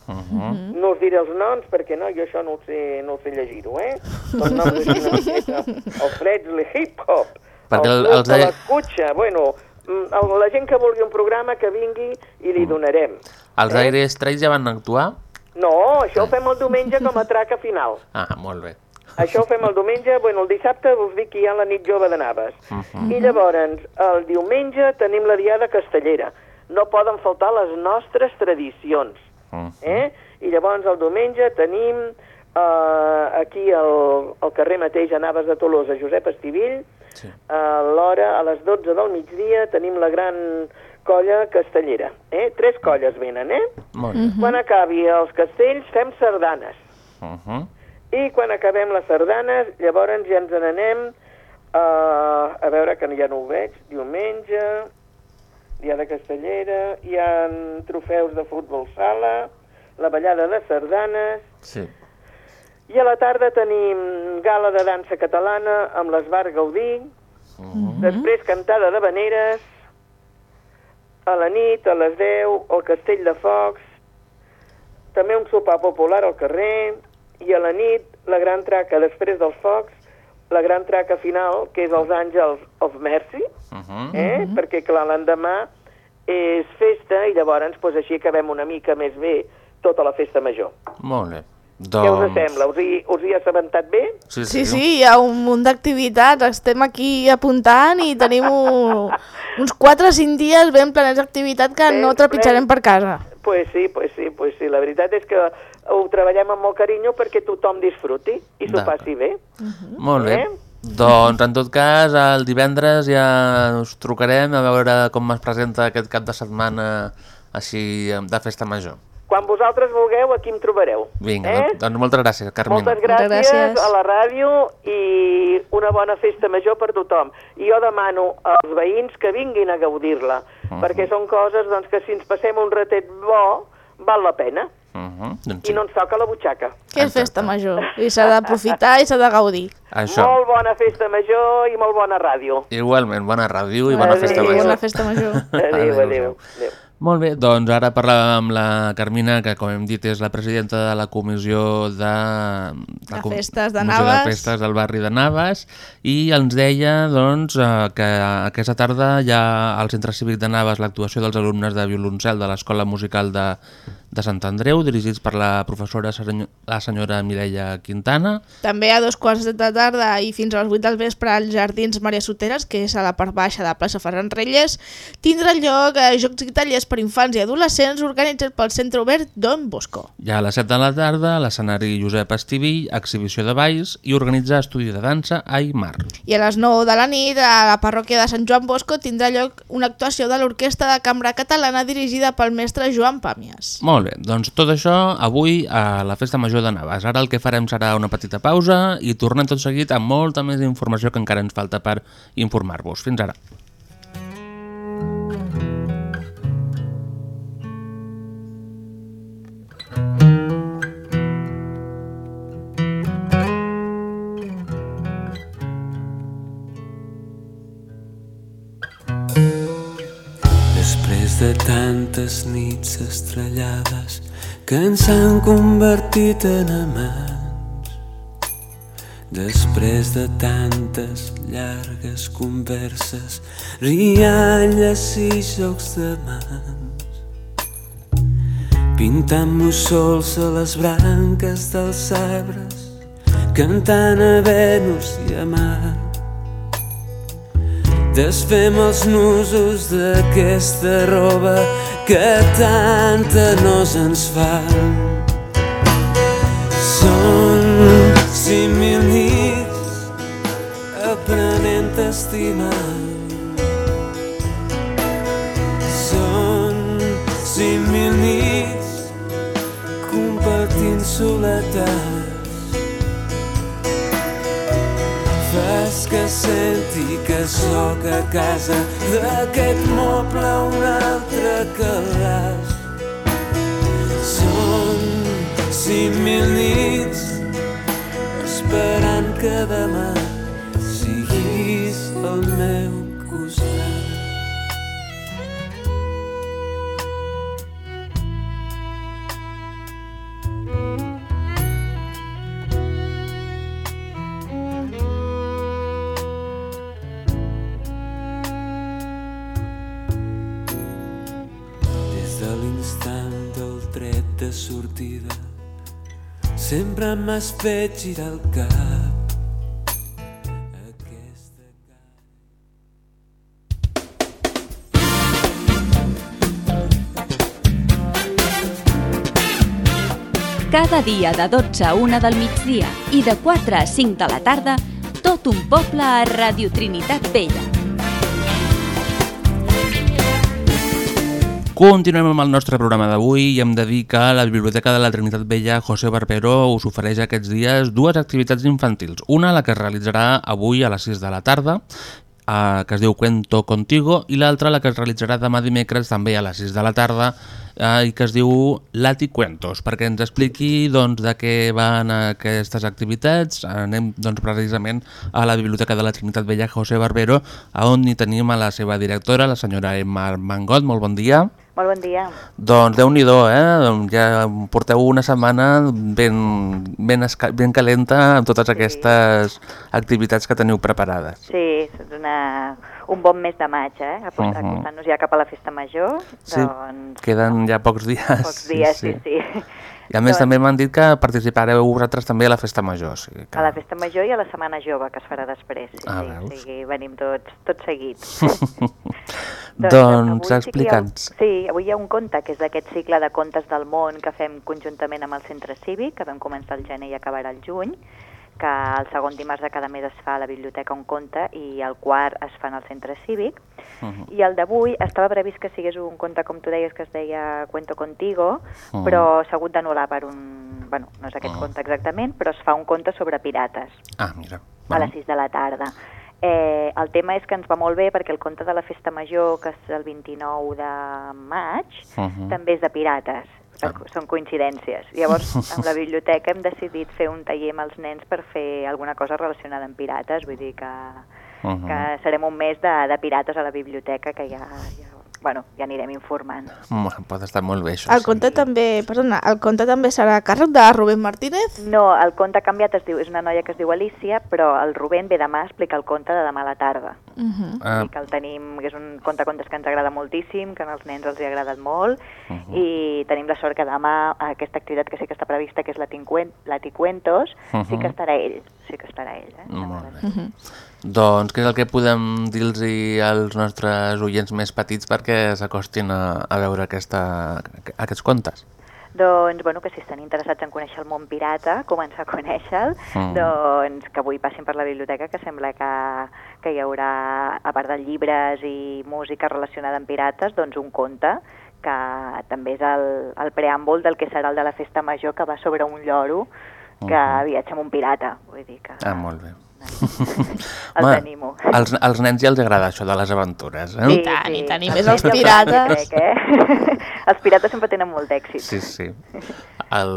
Uh -huh. No us diré els noms, perquè no, jo això no ho sé, no ho sé llegir-ho, eh? Són noms així una miqueta. El Fredsley Hip Hop, Perquè el el- els de de- bueno, mm, el- la gent que vulgui un programa que vingui i li donarem. Els Eh? Aire Straits ja van actuar? No, això ho fem el diumenge com a traca final. Ah, molt bé. Això ho fem el diumenge, bueno, el dissabte us dic que hi ha la nit jove de Naves. I llavors, el diumenge tenim la diada castellera. No poden faltar les nostres tradicions. Uh Eh? I llavors el diumenge tenim eh, aquí al, al carrer mateix a Naves de Tolosa, Josep Estivill, Sí. a l'hora, a les 12 del migdia, tenim la gran colla castellera. Eh? Tres colles venen, eh? Molt bé. Quan acabi els castells fem sardanes. Uh -huh. I quan acabem les sardanes, llavors ja ens n'anem uh, a veure que ja no ho veig, diumenge, dia de castellera, hi ha trofeus de futbol sala, la ballada de sardanes, Sí. i a la tarda tenim gala de dansa catalana amb l'Esbar Gaudí, després cantada de veneres, a la nit, a les 10, al Castell de Focs, també un sopar popular al carrer, i a la nit, la gran traca després dels focs, la gran traca final, que és els Àngels of Mercy, Uh -huh. eh? perquè clar, l'endemà és festa i llavors pues, així acabem una mica més bé tota la festa major. Molt bé. Què us Doncs... sembla? Us hi, us hi ha assabentat bé? Sí, Sí, sí, hi ha un munt d'activitats, estem aquí apuntant i tenim un, uns 4 o 5 dies ben planets d'activitat que no Ben trepitjarem per casa. Pues sí, pues sí, pues sí. La veritat és que ho treballem amb molt carinyo perquè tothom disfruti i s'ho passi bé. Molt bé. Eh? Doncs, en tot cas, el divendres ja us trucarem a veure com es presenta aquest cap de setmana així de festa major. Quan vosaltres vulgueu, aquí em trobareu. Vinga, eh? doncs, doncs moltes gràcies, Carmina. Moltes gràcies, Moltes gràcies. a la ràdio i una bona festa major per tothom. I jo demano als veïns que vinguin a gaudir-la, perquè són coses doncs, que si ens passem un ratet bo, val la pena. Uh -huh. doncs I no ens toca la butxaca. Que és festa major. I s'ha d'aprofitar i s'ha de gaudir. Això. Molt bona festa major i molt bona ràdio. Igualment, bona ràdio i bona Adéu. festa major. Bona festa major. Adéu, Adéu, adéu. adéu. Molt bé, doncs ara parlàvem amb la Carmina, que com hem dit és la presidenta de la comissió de... De com- festes de comissió Navas. de festes del barri de Navas i ens deia doncs, eh, que aquesta tarda hi ha al Centre Cívic de Navas l'actuació dels alumnes de violoncel de l'Escola Musical de, de Sant Andreu, dirigits per la professora la senyora Mireia Quintana. També a dos quarts de tarda i fins a les 8 del vespre als Jardins Maria Soteres, que és a la part baixa de plaça Ferran Reyes, tindrà lloc eh, jocs i tallers per infants i adolescents organitzats pel Centre Obert Don Bosco. Ja a les 7 de la tarda, a l'escenari Josep Estivill, exhibició de balls i organitzar estudi de dansa a Aymar. I a les 9 de la nit, a la parròquia de Sant Joan Bosco, tindrà lloc una actuació de l'Orquestra de Cambra Catalana dirigida pel mestre Joan Pàmies. Molt bé, doncs tot això avui a la Festa Major de Navàs. Ara el que farem serà una petita pausa i tornem tot seguit amb molta més informació que encara ens falta per informar-vos. Fins ara. De tantes nits estrellades que ens han convertit en amants, després de tantes llargues converses, rialles i jocs de mans, pintant-nos sols a les branques dels arbres, cantant a Venus i a Mart. Desfem els nusos d'aquesta roba que tanta nos ens fa. Són cinc mil nits aprenent a estimar. Són cinc mil nits compartint soledat. Fas que sóc a casa d'aquest moble un altre calaix. Són cinc mil nits esperant que demà siguis al meu sempre m'has fet girar el cap. Cada dia de 12 a 1 del migdia i de 4 a 5 de la tarda, tot un poble a Radio Trinitat Vella. Continuem amb el nostre programa d'avui i hem de dir que la Biblioteca de la Trinitat Vella José Barbero us ofereix aquests dies dues activitats infantils. Una, la que es realitzarà avui a les 6 de la tarda, eh, que es diu Cuento Contigo, i l'altra, la que es realitzarà demà dimecres, també a les 6 de la tarda, eh, i que es diu Lati Cuentos. Perquè ens expliqui doncs, de què van aquestes activitats, anem doncs, precisament a la Biblioteca de la Trinitat Vella José Barbero, a on hi tenim a la seva directora, la senyora Emma Mangot. Molt bon dia. Molt bon dia. Doncs déu-n'hi-do, eh? Ja porteu una setmana ben, ben, ben calenta amb totes aquestes activitats que teniu preparades. Sí, és una, un bon mes de maig, eh? Mhm. Acostant-nos ja cap a la festa major. Sí, Doncs queden ja pocs dies. pocs dies, sí, sí. I a més Doncs- també m'han dit que participareu vosaltres també a la Festa Major. O sigui que... A la Festa Major i a la Setmana Jove, que es farà després. Sí, Ah, sí. O sigui, venim tots, tots seguits. doncs avui explica'ns. Sí, ha, sí, avui hi ha un conte, que és d'aquest cicle de contes del món que fem conjuntament amb el Centre Cívic, que vam començar al gener i acabarà al juny, que el segon dimarts de cada mes es fa a la biblioteca un conte i el quart es fa en el Centre Cívic. Mhm. I el d'avui estava previst que sigués un conte, com tu deies, que es deia Cuento Contigo, Mhm. però s'ha hagut d'anul·lar per un... Bueno, no és aquest Mhm. conte exactament, però es fa un conte sobre pirates Ah, mira. a les 6 de la tarda. Eh, el tema és que ens va molt bé perquè el conte de la Festa Major, que és el 29 de maig, Mhm. també és de pirates. Són coincidències. Llavors, amb la biblioteca hem decidit fer un taller amb els nens per fer alguna cosa relacionada amb pirates, vull dir que, Mhm. que serem un mes de, de pirates a la biblioteca que ja, ja, bueno, ja anirem informant. Bueno, pot estar molt bé, això. El conte també, perdona, el conte també serà a càrrec de Rubén Martínez? No, el conte ha canviat, es diu, és una noia que es diu Alicia, però el Rubén ve demà a explicar el conte de demà a la tarda. Uh -huh. Ah, i que el tenim, que és un conte contes que ens agrada moltíssim, que als nens els hi ha agradat molt, Uh -huh. i tenim la sort que demà aquesta activitat que sí que està prevista, que és la Ticuentos, Uh sí -huh. que estarà ell, sí que estarà ell. Eh? Molt bé. Uh -huh. Doncs què és el que podem dir-los als nostres oients més petits perquè s'acostin a, a veure aquesta, aquests contes? Doncs, bueno, que si estan interessats en conèixer el món pirata, començar a conèixer-lo, Mm. doncs que avui passin per la biblioteca, que sembla que, que hi haurà, a part de llibres i música relacionada amb pirates, doncs un conte que també és el, el preàmbul del que serà el de la festa major, que va sobre un lloro que Mhm. viatja amb un pirata. Vull dir que Ah, molt bé. el Home, t'animo. als, als nens ja els agrada això de les aventures, eh? I tant, i tant, i més Els els pirates. Crec, eh? els pirates sempre tenen molt d'èxit. Sí, sí. El,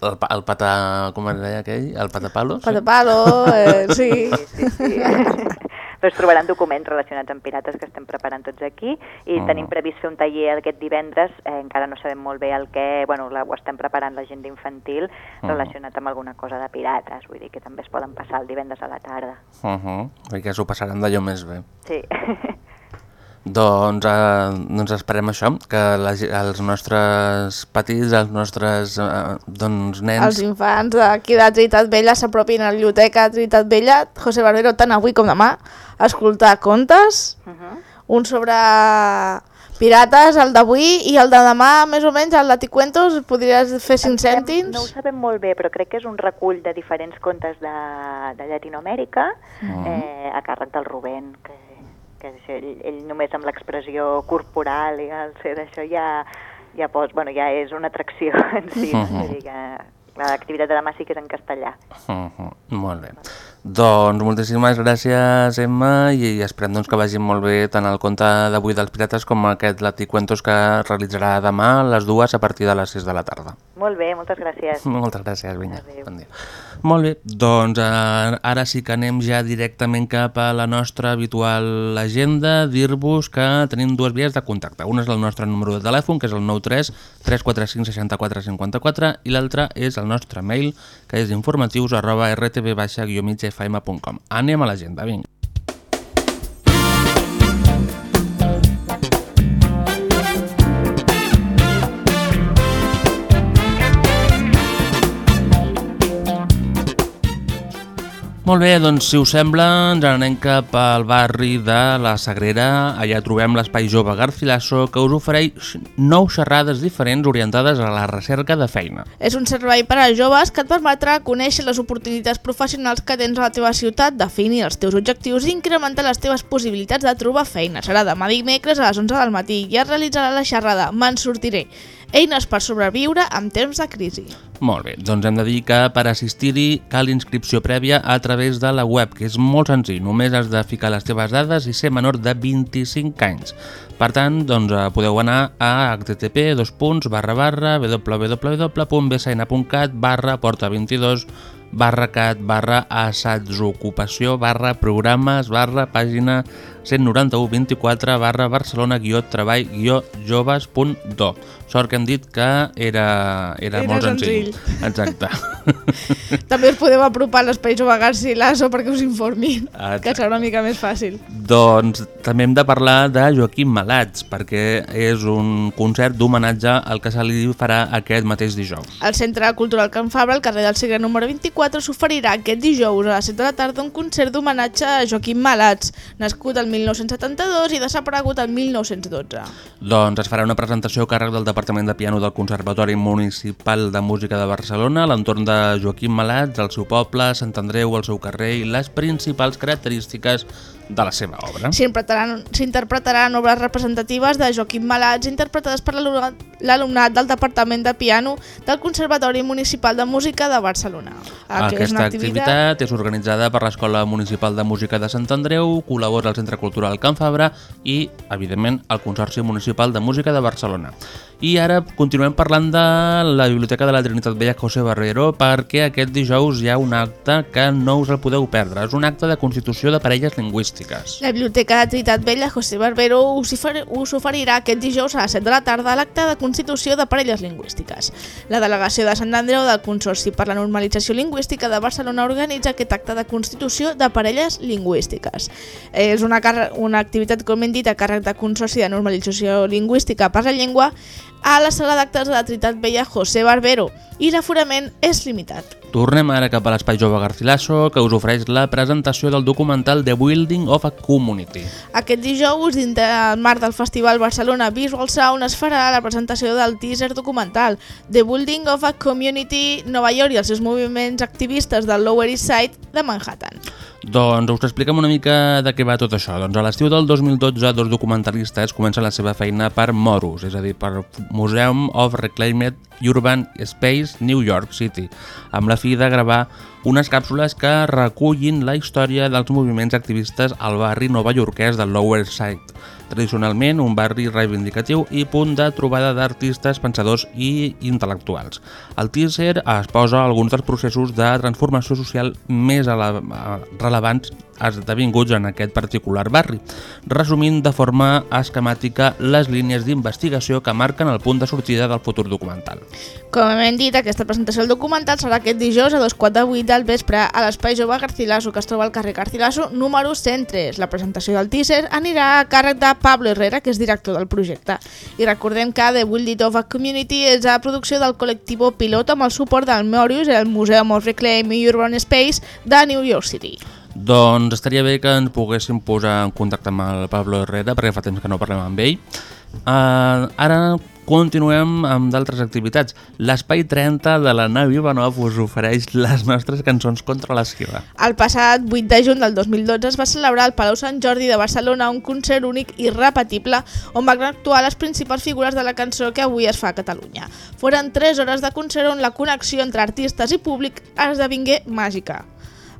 el, el pata... com es deia aquell? El patapalos? Patapalo, eh, sí. sí, sí. Però es trobaran documents relacionats amb pirates que estem preparant tots aquí i Mm. tenim previst fer un taller aquest divendres, eh, encara no sabem molt bé el que, bueno, la, ho estem preparant l'agenda infantil Mm. relacionat amb alguna cosa de pirates, vull dir que també es poden passar el divendres a la tarda. Uh -huh. I que s'ho passaran d'allò més bé. Sí. Doncs, eh, doncs esperem això, que la, ge- els nostres petits, els nostres eh, doncs, nens... Els infants d'aquí de Trinitat Vella s'apropin a la biblioteca de Trinitat Vella, José Barbero, tant avui com demà, a escoltar contes, Uh -huh. un sobre pirates, el d'avui, i el de demà, més o menys, el de Ticuentos, podries fer 5 cèntims? No ho sabem molt bé, però crec que és un recull de diferents contes de, de Llatinoamèrica Mm. eh, a càrrec del Rubén, que, que és ell, ell només amb l'expressió corporal i el ser d'això ja, ja, pos, bueno, ja és una atracció en si. Mhm. Mm -hmm. dir l'activitat de demà sí que és en castellà. Uh -huh. Molt bé. Doncs moltíssimes gràcies, Emma, i esperem doncs, que vagin molt bé tant el conte d'avui dels pirates com aquest Laticuentos que realitzarà demà a les dues a partir de les 6 de la tarda. Molt bé, moltes gràcies. Moltes gràcies, vinga. Adéu. Bon dia. Molt bé, doncs eh, ara sí que anem ja directament cap a la nostra habitual agenda, dir-vos que tenim dues vies de contacte. Una és el nostre número de telèfon, que és el 93 345 64 54, i l'altra és el nostre mail, que és informatius arroba rtb-migfm.com. Anem a l'agenda, vinga. Molt bé, doncs si us sembla ens anem cap al barri de la Sagrera. Allà trobem l'Espai Jove Garcilaso que us ofereix nou xerrades diferents orientades a la recerca de feina. És un servei per a joves que et permetrà conèixer les oportunitats professionals que tens a la teva ciutat, definir els teus objectius i incrementar les teves possibilitats de trobar feina. Serà demà dimecres a les 11 del matí i es realitzarà la xerrada Me'n sortiré. Eines per sobreviure en temps de crisi. Molt bé, doncs hem de dir que per assistir-hi cal inscripció prèvia a través de la web, que és molt senzill, només has de ficar les teves dades i ser menor de 25 anys. Per tant, doncs, eh, podeu anar a http www.bsn.cat barra porta 22 barra cat barra assatsocupació barra programes barra pàgina 191-24 barra Barcelona guió treball guió joves.do Sort que hem dit que era, era, Era molt senzill. senzill. Exacte. També us podeu apropar a l'Espai Jove Garcilaso perquè us informin, Exacte. que serà una mica més fàcil. Doncs també hem de parlar de Joaquim Malats, perquè és un concert d'homenatge al que se li farà aquest mateix dijous. El Centre Cultural Can Fabra, al carrer del Segre número 24, s'oferirà aquest dijous a les 7 de la tarda un concert d'homenatge a Joaquim Malats, nascut el 1972 i desaparegut el 1912. Doncs es farà una presentació a càrrec del Departament de Piano del Conservatori Municipal de Música de Barcelona a l'entorn de Joaquim Malats, el seu poble, Sant Andreu, el seu carrer i les principals característiques de la seva obra. S'interpretaran obres representatives de Joaquim Malats interpretades per l'alumnat del Departament de Piano del Conservatori Municipal de Música de Barcelona. Ah, que és Aquesta activitat és organitzada per l'Escola Municipal de Música de Sant Andreu, col·labora el Centre Cultural Can Fabra i, evidentment, el Consorci Municipal de Música de Barcelona. I ara continuem parlant de la Biblioteca de la Trinitat Vella José Barrero perquè aquest dijous hi ha un acte que no us el podeu perdre. És un acte de constitució de parelles lingüístiques. La Biblioteca de Trinitat Vella José Barbero us, us oferirà aquest dijous a les 7 de la tarda l'acte de constitució de parelles lingüístiques. La delegació de Sant Andreu del Consorci per la Normalització Lingüística de Barcelona organitza aquest acte de constitució de parelles lingüístiques. És una, una activitat, com hem dit, a càrrec de Consorci de Normalització Lingüística per la Llengua a la sala d'actes de la Trinitat Vella José Barbero i l'aforament és limitat. Tornem ara cap a l'Espai Jove Garcilaso, que us ofereix la presentació del documental The Building of a Community. Aquest dijous, dins del marc del Festival Barcelona Visual Sound, es farà la presentació del teaser documental The Building of a Community Nova York i els seus moviments activistes del Lower East Side de Manhattan. Doncs us expliquem una mica de què va tot això. Doncs a l'estiu del 2012, dos documentalistes comencen la seva feina per Morus, és a dir, per Museum of Reclaimed Urban Space New York City, amb la fi de gravar unes càpsules que recullin la història dels moviments activistes al barri novaiorquès del Lower Side, tradicionalment un barri reivindicatiu i punt de trobada d'artistes, pensadors i intel·lectuals. Al teaser es posa alguns dels processos de transformació social més rellevants esdevinguts en aquest particular barri, resumint de forma esquemàtica les línies d'investigació que marquen el punt de sortida del futur documental. Com hem dit, aquesta presentació del documental serà aquest dijous a dos quarts de vuit del vespre a l'Espai Jove Garcilaso, que es troba al carrer Garcilaso, número 103. La presentació del teaser anirà a càrrec de Pablo Herrera, que és director del projecte. I recordem que The Build of a Community és la producció del col·lectiu Pilot amb el suport del Morius i el Museum of Reclaim Urban Space de New York City. Doncs estaria bé que ens poguéssim posar en contacte amb el Pablo Herrera, perquè fa temps que no parlem amb ell. Uh, ara continuem amb d'altres activitats. L'Espai 30 de la nau Ivanov us ofereix les nostres cançons contra la. El passat 8 de juny del 2012 es va celebrar al Palau Sant Jordi de Barcelona un concert únic i repetible on van actuar les principals figures de la cançó que avui es fa a Catalunya. Foren 3 hores de concert on la connexió entre artistes i públic esdevingué màgica.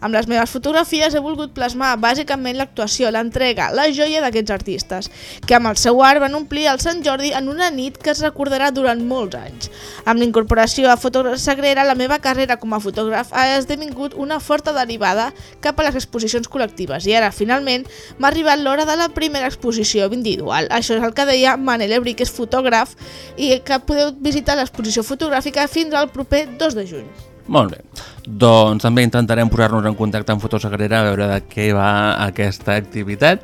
Amb les meves fotografies he volgut plasmar bàsicament l'actuació, l'entrega, la joia d'aquests artistes, que amb el seu art van omplir el Sant Jordi en una nit que es recordarà durant molts anys. Amb l'incorporació a Fotògraf Sagrera, la meva carrera com a fotògraf ha esdevingut una forta derivada cap a les exposicions col·lectives i ara, finalment, m'ha arribat l'hora de la primera exposició individual. Això és el que deia Manel Ebri, que és fotògraf, i que podeu visitar l'exposició fotogràfica fins al proper 2 de juny. Molt bé. Doncs també intentarem posar-nos en contacte amb Fotosagrera a veure de què va aquesta activitat.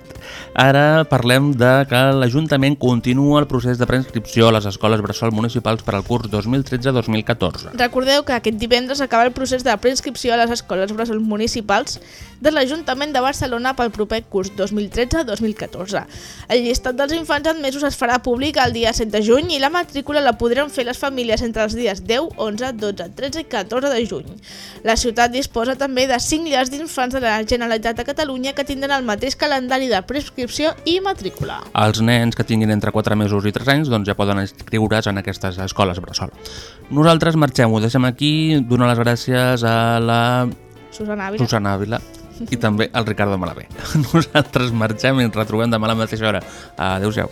Ara parlem de que l'Ajuntament continua el procés de preinscripció a les escoles bressol municipals per al curs 2013-2014. Recordeu que aquest divendres acaba el procés de preinscripció a les escoles bressol municipals de l'Ajuntament de Barcelona pel proper curs 2013-2014. El llistat dels infants admesos es farà públic el dia 7 de juny i la matrícula la podran fer les famílies entre els dies 10, 11, 12, 13 i 14 de juny. La ciutat disposa també de 5 llars d'infants de la Generalitat de Catalunya que tindran el mateix calendari de prescripció i matrícula. Els nens que tinguin entre 4 mesos i 3 anys doncs ja poden inscriure's en aquestes escoles bressol. Nosaltres marxem, ho deixem aquí, donar les gràcies a la Susana Ávila. Susana Ávila i també al Ricardo Malabé. Nosaltres marxem i ens retrobem demà a la mateixa hora. Adéu-siau.